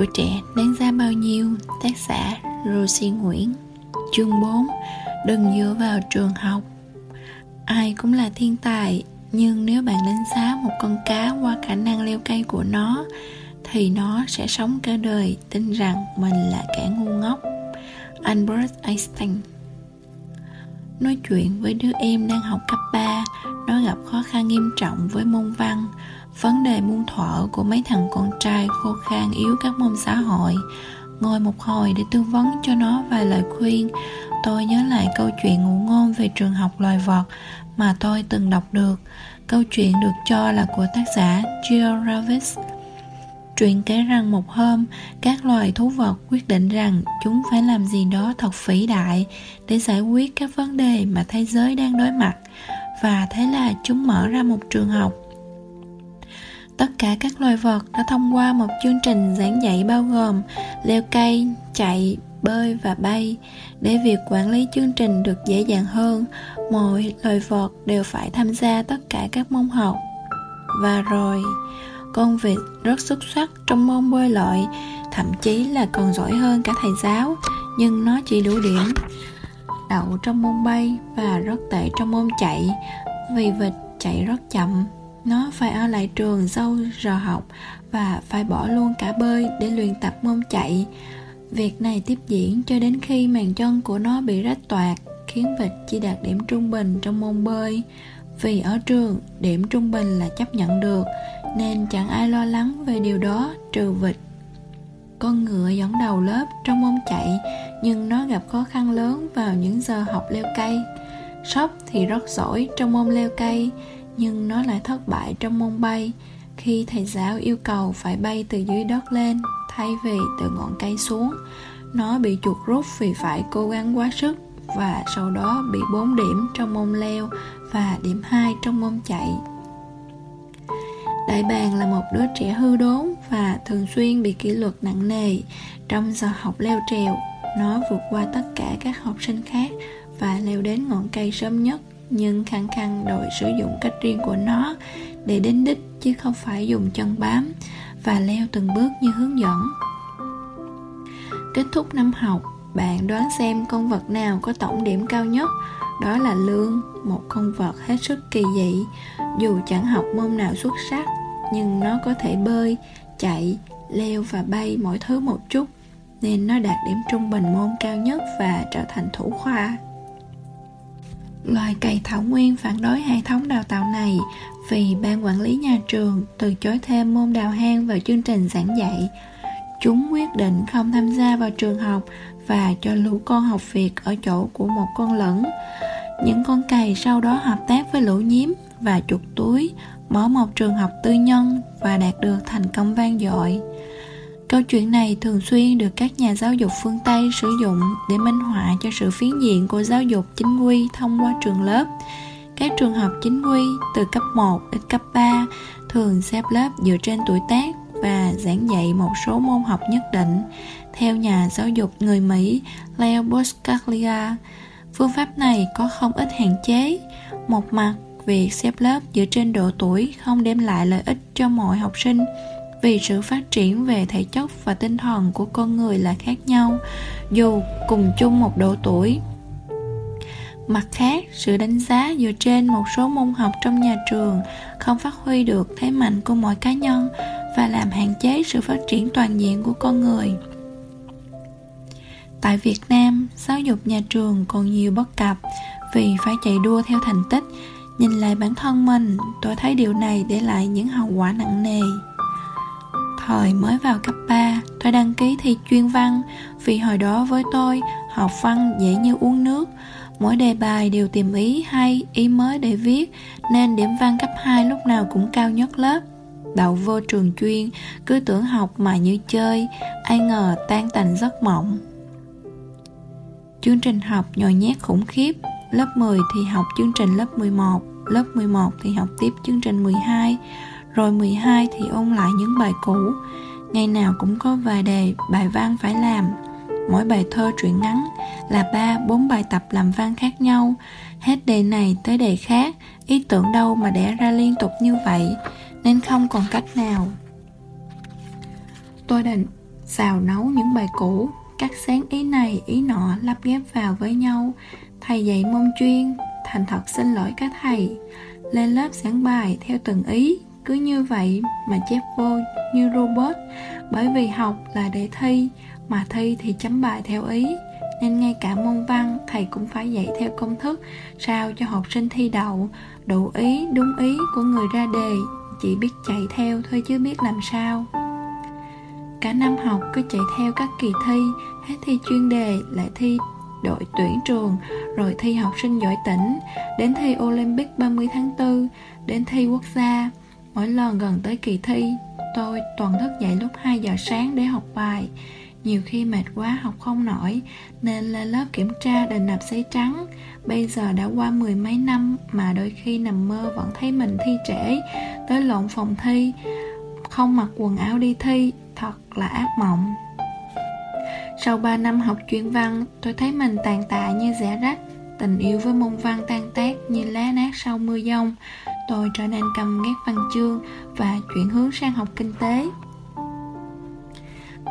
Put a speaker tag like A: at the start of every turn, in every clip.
A: Tuổi trẻ đáng giá bao nhiêu, Tác giả Rosie Nguyễn. Chương 4 Đừng dựa vào trường học. Ai cũng là thiên tài, Nhưng nếu bạn đánh giá một con cá qua khả năng leo cây của nó, Thì nó sẽ sống cả đời tin rằng mình là kẻ ngu ngốc. Albert Einstein. Nói chuyện với đứa em đang học cấp 3 Nó gặp khó khăn nghiêm trọng với môn văn vấn đề muôn thuở của mấy thằng con trai khô khan yếu các môn xã hội. Ngồi một hồi để tư vấn cho nó vài lời khuyên. Tôi nhớ lại câu chuyện ngụ ngôn về trường học loài vật mà tôi từng đọc được. Câu chuyện được cho là của tác giả Jill Ravis. Chuyện kể rằng một hôm, các loài thú vật quyết định rằng chúng phải làm gì đó thật vĩ đại để giải quyết các vấn đề mà thế giới đang đối mặt. Và thế là chúng mở ra một trường học tất cả các loài vật đã thông qua một chương trình giảng dạy bao gồm leo cây, chạy, bơi và bay. Để việc quản lý chương trình được dễ dàng hơn, mọi loài vật đều phải tham gia tất cả các môn học. Và rồi, con vịt rất xuất sắc trong môn bơi lội, thậm chí là còn giỏi hơn cả thầy giáo, nhưng nó chỉ đủ điểm. Đậu trong môn bay và rất tệ trong môn chạy, vì vịt chạy rất chậm nó phải ở lại trường sau giờ học và phải bỏ luôn cả bơi để luyện tập môn chạy. Việc này tiếp diễn cho đến khi màn chân của nó bị rách toạc, khiến vịt chỉ đạt điểm trung bình trong môn bơi. Vì ở trường, điểm trung bình là chấp nhận được, nên chẳng ai lo lắng về điều đó, trừ vịt. Con ngựa dẫn đầu lớp trong môn chạy, nhưng nó gặp khó khăn lớn vào những giờ học leo cây. Sóc thì rất giỏi trong môn leo cây nhưng nó lại thất bại trong môn bay khi thầy giáo yêu cầu phải bay từ dưới đất lên, thay vì từ ngọn cây xuống nó bị chuột rút vì phải cố gắng quá sức và sau đó bị 4 điểm trong môn leo và điểm 2 trong môn chạy. Đại bàng là một đứa trẻ hư đốn và thường xuyên bị kỷ luật nặng nề trong giờ học leo trèo. Nó vượt qua tất cả các học sinh khác và leo đến ngọn cây sớm nhất nhưng khăng khăng đội sử dụng cách riêng của nó để đến đích chứ không phải dùng chân bám và leo từng bước như hướng dẫn. Kết thúc năm học, bạn đoán xem con vật nào có tổng điểm cao nhất? Đó là lương, một con vật hết sức kỳ dị. Dù chẳng học môn nào xuất sắc, nhưng nó có thể bơi, chạy, leo và bay mỗi thứ một chút, nên nó đạt điểm trung bình môn cao nhất và trở thành thủ khoa. Loài cày thảo nguyên phản đối hệ thống đào tạo này vì ban quản lý nhà trường từ chối thêm môn đào hang vào chương trình giảng dạy. Chúng quyết định không tham gia vào trường học và cho lũ con học việc ở chỗ của một con lẫn. Những con cày sau đó hợp tác với lũ nhím và chuột túi, mở một trường học tư nhân và đạt được thành công vang dội. Câu chuyện này thường xuyên được các nhà giáo dục phương Tây sử dụng để minh họa cho sự phiến diện của giáo dục chính quy thông qua trường lớp. Các trường học chính quy từ cấp 1 đến cấp 3 thường xếp lớp dựa trên tuổi tác và giảng dạy một số môn học nhất định. Theo nhà giáo dục người Mỹ Leo Buscaglia, phương pháp này có không ít hạn chế. Một mặt, việc xếp lớp dựa trên độ tuổi không đem lại lợi ích cho mọi học sinh vì sự phát triển về thể chất và tinh thần của con người là khác nhau, dù cùng chung một độ tuổi. Mặt khác, sự đánh giá dựa trên một số môn học trong nhà trường không phát huy được thế mạnh của mỗi cá nhân và làm hạn chế sự phát triển toàn diện của con người. Tại việt nam, giáo dục nhà trường còn nhiều bất cập vì phải chạy đua theo thành tích. Nhìn lại bản thân mình, tôi thấy điều này để lại những hậu quả nặng nề. Thời mới vào cấp 3, tôi đăng ký thi chuyên văn vì hồi đó với tôi, học văn dễ như uống nước. Mỗi đề bài đều tìm ý hay, ý mới để viết, nên điểm văn cấp 2 lúc nào cũng cao nhất lớp. Đậu vô trường chuyên, cứ tưởng học mà như chơi, ai ngờ tan tành giấc mộng. Chương trình học nhồi nhét khủng khiếp, lớp 10 thì học chương trình lớp 11, lớp 11 thì học tiếp chương trình 12, rồi 12 thì ôn lại những bài cũ. Ngày nào cũng có vài đề, bài văn phải làm. Mỗi bài thơ truyện ngắn là ba, bốn bài tập làm văn khác nhau. Hết đề này tới đề khác, Ý tưởng đâu mà đẻ ra liên tục như vậy? Nên không còn cách nào. Tôi định xào nấu những bài cũ, cắt sáng ý này, ý nọ, lắp ghép vào với nhau. Thầy dạy môn chuyên, thành thật xin lỗi các thầy. Lên lớp giảng bài theo từng ý cứ như vậy mà chép vô như robot. Bởi vì học là để thi, mà thi thì chấm bài theo ý. Nên ngay cả môn văn, thầy cũng phải dạy theo công thức, sao cho học sinh thi đậu, đủ ý, đúng ý của người ra đề, chỉ biết chạy theo thôi chứ biết làm sao. Cả năm học cứ chạy theo các kỳ thi, hết thi chuyên đề, lại thi đội tuyển trường, rồi thi học sinh giỏi tỉnh, đến thi Olympic 30 tháng 4 đến thi quốc gia mỗi lần gần tới kỳ thi, tôi toàn thức dậy lúc 2 giờ sáng để học bài. Nhiều khi mệt quá, học không nổi, nên lên lớp kiểm tra đành nạp giấy trắng. Bây giờ đã qua mười mấy năm mà đôi khi nằm mơ vẫn thấy mình thi trễ. Tới lộn phòng thi, không mặc quần áo đi thi, thật là ác mộng. Sau 3 năm học chuyên văn, tôi thấy mình tàn tạ như rẻ rách, tình yêu với môn văn tan tác như lá nát sau mưa giông tôi trở nên căm ghét văn chương và chuyển hướng sang học kinh tế.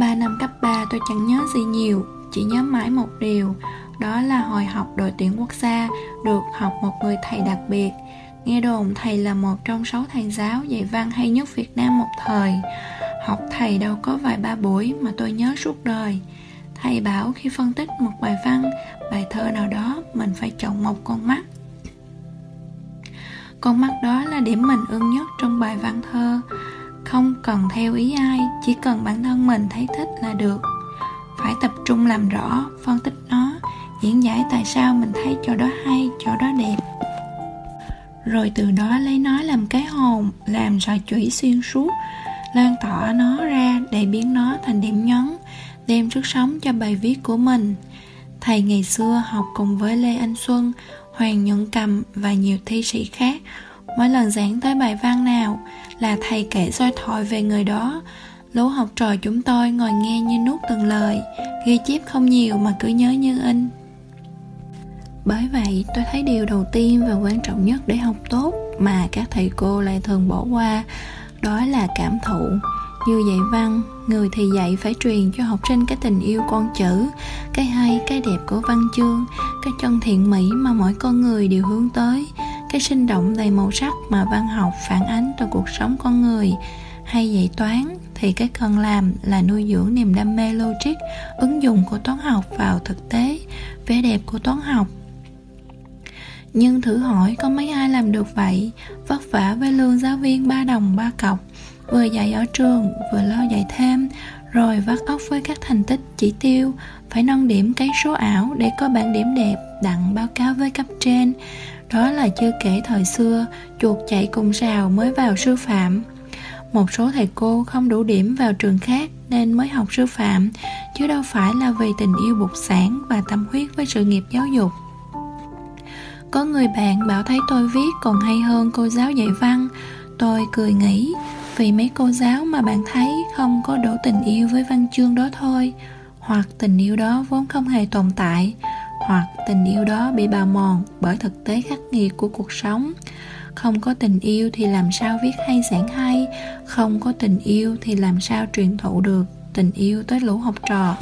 A: 3 năm cấp 3 tôi chẳng nhớ gì nhiều Chỉ nhớ mãi một điều Đó là hồi học đội tuyển quốc gia Được học một người thầy đặc biệt. Nghe đồn thầy là một trong sáu thầy giáo dạy văn hay nhất Việt Nam một thời. Học thầy đâu có vài ba buổi mà tôi nhớ suốt đời. Thầy bảo khi phân tích một bài văn, bài thơ nào đó Mình phải chọn một con mắt. Con mắt đó là điểm mình ưng nhất trong bài văn thơ. Không cần theo ý ai, chỉ cần bản thân mình thấy thích là được. Phải tập trung làm rõ, phân tích nó, diễn giải tại sao mình thấy chỗ đó hay, chỗ đó đẹp. Rồi từ đó lấy nó làm cái hồn, làm sợi chủy xuyên suốt, lan tỏa nó ra để biến nó thành điểm nhấn, đem sức sống cho bài viết của mình thầy ngày xưa học cùng với lê anh xuân, hoàng nhuận cầm và nhiều thi sĩ khác. Mỗi lần giảng tới bài văn nào là thầy kể soi thoại về người đó. Lũ học trò chúng tôi ngồi nghe như nuốt từng lời, ghi chép không nhiều mà cứ nhớ như in. Bởi vậy, tôi thấy điều đầu tiên và quan trọng nhất để học tốt mà các thầy cô lại thường bỏ qua, đó là cảm thụ như dạy văn, người thì dạy phải truyền cho học sinh cái tình yêu con chữ, cái hay, cái đẹp của văn chương, cái chân thiện mỹ mà mỗi con người đều hướng tới, cái sinh động đầy màu sắc mà văn học phản ánh trong cuộc sống con người. Hay dạy toán thì cái cần làm là nuôi dưỡng niềm đam mê logic, ứng dụng của toán học vào thực tế, vẻ đẹp của toán học. Nhưng thử hỏi có mấy ai làm được vậy? Vất vả với lương giáo viên ba đồng ba cọc vừa dạy ở trường, vừa lo dạy thêm, rồi vắt óc với các thành tích chỉ tiêu, phải nâng điểm cái số ảo để có bản điểm đẹp đặng báo cáo với cấp trên. Đó là chưa kể thời xưa, chuột chạy cùng rào mới vào sư phạm. Một số thầy cô không đủ điểm vào trường khác nên mới học sư phạm, chứ đâu phải là vì tình yêu bục sản và tâm huyết với sự nghiệp giáo dục. Có người bạn bảo thấy tôi viết còn hay hơn cô giáo dạy văn. Tôi cười nghĩ vì mấy cô giáo mà bạn thấy không có đủ tình yêu với văn chương đó thôi. Hoặc tình yêu đó vốn không hề tồn tại, hoặc tình yêu đó bị bào mòn bởi thực tế khắc nghiệt của cuộc sống. Không có tình yêu thì làm sao viết hay giảng hay, không có tình yêu thì làm sao truyền thụ được tình yêu tới lũ học trò.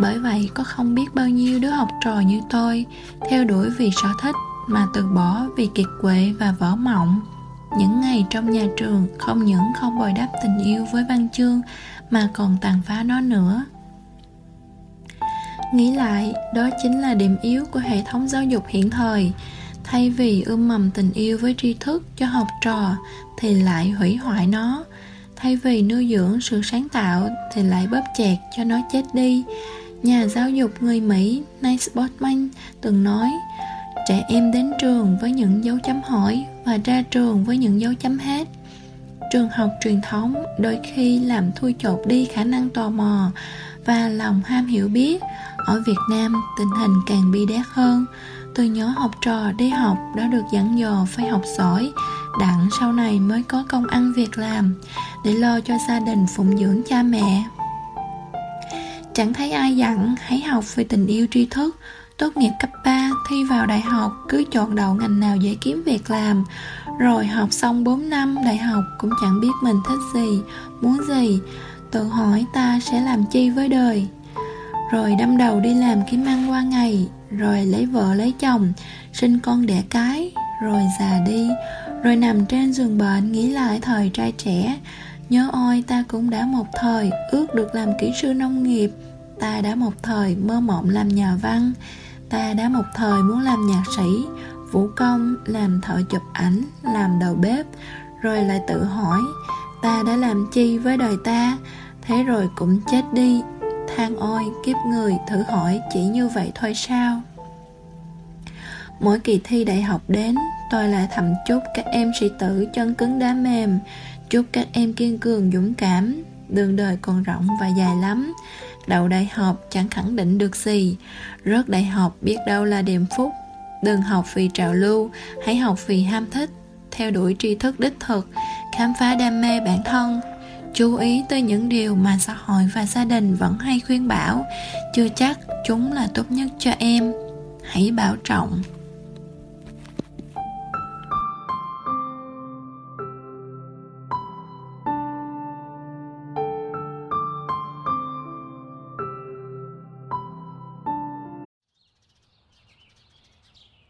A: Bởi vậy, có không biết bao nhiêu đứa học trò như tôi, theo đuổi vì sở thích mà từ bỏ vì kiệt quệ và vỡ mộng những ngày trong nhà trường, không những không bồi đắp tình yêu với văn chương, mà còn tàn phá nó nữa. Nghĩ lại, đó chính là điểm yếu của hệ thống giáo dục hiện thời. Thay vì ươm mầm tình yêu với tri thức cho học trò, thì lại hủy hoại nó. Thay vì nuôi dưỡng sự sáng tạo, thì lại bóp chẹt cho nó chết đi. Nhà giáo dục người mỹ Nice Botman từng nói trẻ em đến trường với những dấu chấm hỏi và ra trường với những dấu chấm hết. Trường học truyền thống đôi khi làm thui chột đi khả năng tò mò và lòng ham hiểu biết. Ở Việt Nam, tình hình càng bi đát hơn. Từ nhỏ học trò đi học đã được dặn dò phải học giỏi, đặng sau này mới có công ăn việc làm để lo cho gia đình phụng dưỡng cha mẹ. Chẳng thấy ai dặn hãy học về tình yêu tri thức tốt nghiệp cấp 3 thi vào đại học, cứ chọn đậu ngành nào dễ kiếm việc làm. Rồi học xong 4 năm đại học cũng chẳng biết mình thích gì, muốn gì. Tự hỏi ta sẽ làm chi với đời. Rồi đâm đầu đi làm kiếm ăn qua ngày. Rồi lấy vợ lấy chồng, sinh con đẻ cái. Rồi già đi. Rồi nằm trên giường bệnh nghĩ lại thời trai trẻ. Nhớ ôi, ta cũng đã một thời ước được làm kỹ sư nông nghiệp. Ta đã một thời mơ mộng làm nhà văn ta đã một thời muốn làm nhạc sĩ, vũ công, làm thợ chụp ảnh, làm đầu bếp, rồi lại tự hỏi, ta đã làm chi với đời ta? Thế rồi cũng chết đi. Than ôi, kiếp người, thử hỏi chỉ như vậy thôi sao? Mỗi kỳ thi đại học đến, tôi lại thầm chúc các em sĩ tử chân cứng đá mềm, chúc các em kiên cường dũng cảm. Đường đời còn rộng và dài lắm đậu đại học chẳng khẳng định được gì. Rớt đại học biết đâu là điểm phúc. Đừng học vì trào lưu, hãy học vì ham thích. Theo đuổi tri thức đích thực, khám phá đam mê bản thân. Chú ý tới những điều mà xã hội và gia đình vẫn hay khuyên bảo. Chưa chắc chúng là tốt nhất cho em. Hãy bảo trọng.